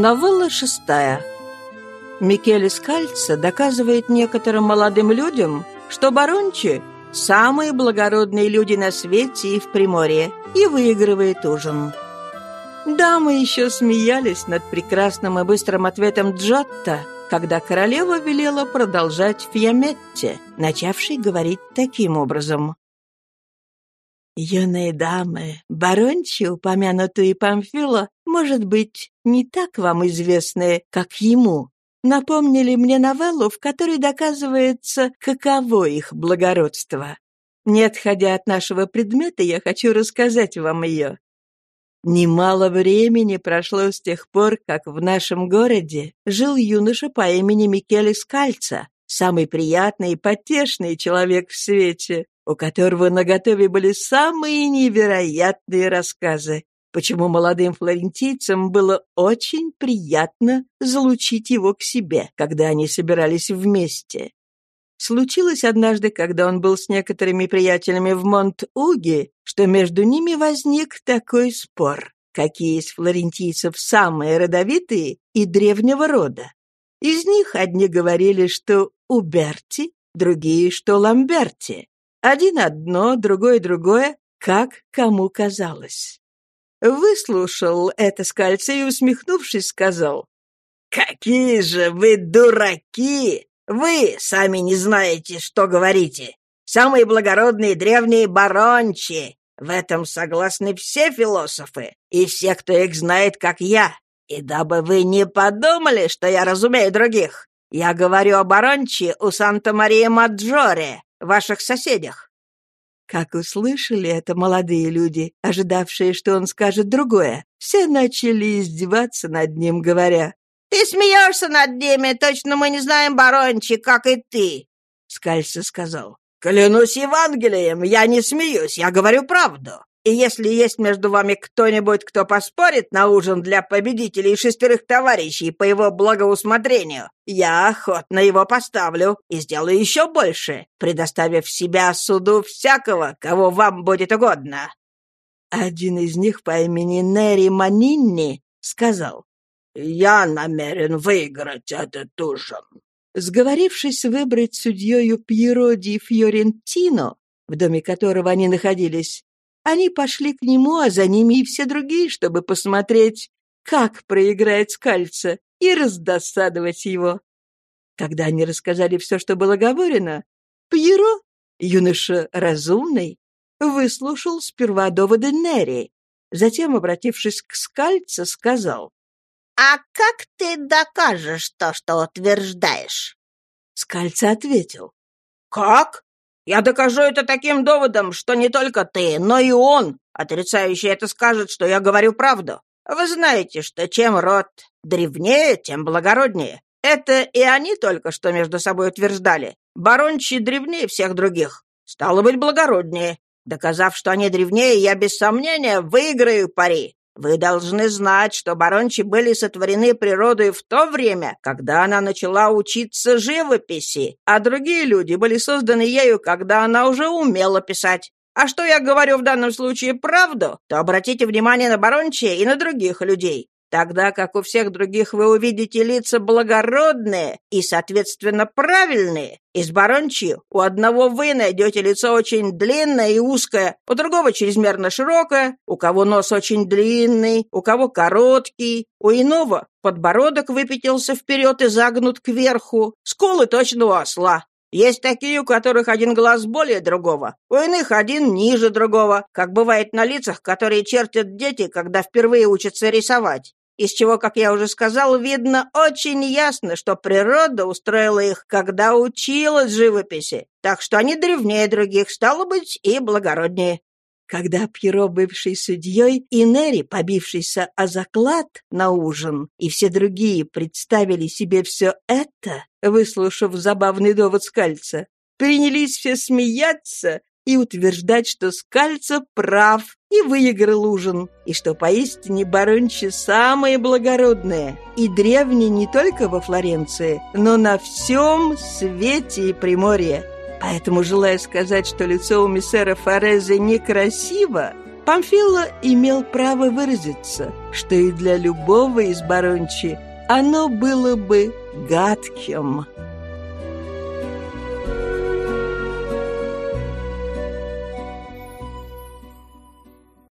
Новелла шестая. Микеле Скальца доказывает некоторым молодым людям, что барончи – самые благородные люди на свете и в Приморье, и выигрывает ужин. Дамы еще смеялись над прекрасным и быстрым ответом Джотта, когда королева велела продолжать Фьяметте, начавшей говорить таким образом. «Юные дамы, барончи, упомянутые Памфила, может быть, не так вам известные, как ему, напомнили мне новеллу, в которой доказывается, каково их благородство. Не отходя от нашего предмета, я хочу рассказать вам ее. Немало времени прошло с тех пор, как в нашем городе жил юноша по имени Микеле Скальца, самый приятный и потешный человек в свете, у которого наготове были самые невероятные рассказы, почему молодым флорентийцам было очень приятно залучить его к себе, когда они собирались вместе. Случилось однажды, когда он был с некоторыми приятелями в Монт-Уге, что между ними возник такой спор, какие из флорентийцев самые родовитые и древнего рода. Из них одни говорили, что Уберти, другие, что Ламберти. Один одно, другой другое, как кому казалось. Выслушал это скальце и, усмехнувшись, сказал, «Какие же вы дураки! Вы сами не знаете, что говорите. Самые благородные древние барончи. В этом согласны все философы и все, кто их знает, как я. И дабы вы не подумали, что я разумею других, я говорю о баронче у Санта-Мария-Маджоре, ваших соседях». Как услышали это молодые люди, ожидавшие, что он скажет другое, все начали издеваться над ним, говоря, «Ты смеешься над ними, точно мы не знаем барончи, как и ты», — Скальца сказал. «Клянусь Евангелием, я не смеюсь, я говорю правду. И если есть между вами кто-нибудь, кто поспорит на ужин для победителей шестерых товарищей по его благоусмотрению, я охотно его поставлю и сделаю еще больше, предоставив себя суду всякого, кого вам будет угодно». Один из них по имени Нери Манинни сказал, «Я намерен выиграть этот ужин». Сговорившись выбрать судьею Пьеро ди Фьорентино, в доме которого они находились, они пошли к нему, а за ними и все другие, чтобы посмотреть, как проиграет Скальца, и раздосадовать его. Когда они рассказали все, что было говорено, Пьеро, юноша разумный, выслушал сперва доводы Нерри, затем, обратившись к Скальце, сказал, «А как ты докажешь то, что утверждаешь?» Скальца ответил, «Как? Я докажу это таким доводом, что не только ты, но и он, отрицающий это, скажет, что я говорю правду. Вы знаете, что чем род древнее, тем благороднее. Это и они только что между собой утверждали. Барончи древнее всех других. Стало быть, благороднее. Доказав, что они древнее, я без сомнения выиграю пари. Вы должны знать, что барончи были сотворены природой в то время, когда она начала учиться живописи, а другие люди были созданы ею, когда она уже умела писать. А что я говорю в данном случае правду, то обратите внимание на барончи и на других людей. Тогда как у всех других вы увидите лица благородные и, соответственно, правильные. Из барончи у одного вы найдете лицо очень длинное и узкое, у другого чрезмерно широкое, у кого нос очень длинный, у кого короткий, у иного подбородок выпятился вперед и загнут кверху, скулы точно у осла. Есть такие, у которых один глаз более другого, у иных один ниже другого, как бывает на лицах, которые чертят дети, когда впервые учатся рисовать из чего, как я уже сказал, видно очень ясно, что природа устроила их, когда училась живописи, так что они древнее других, стало быть, и благороднее. Когда Пьеро, бывший судьей, и Нери, побившийся о заклад на ужин, и все другие представили себе все это, выслушав забавный довод Скальца, принялись все смеяться и утверждать, что Скальца прав и выиграл ужин, и что поистине барончи самые благородные и древние не только во Флоренции, но на всем свете и Приморье. Поэтому, желая сказать, что лицо у миссера Форезе некрасиво, Памфило имел право выразиться, что и для любого из Барончи оно было бы гадким.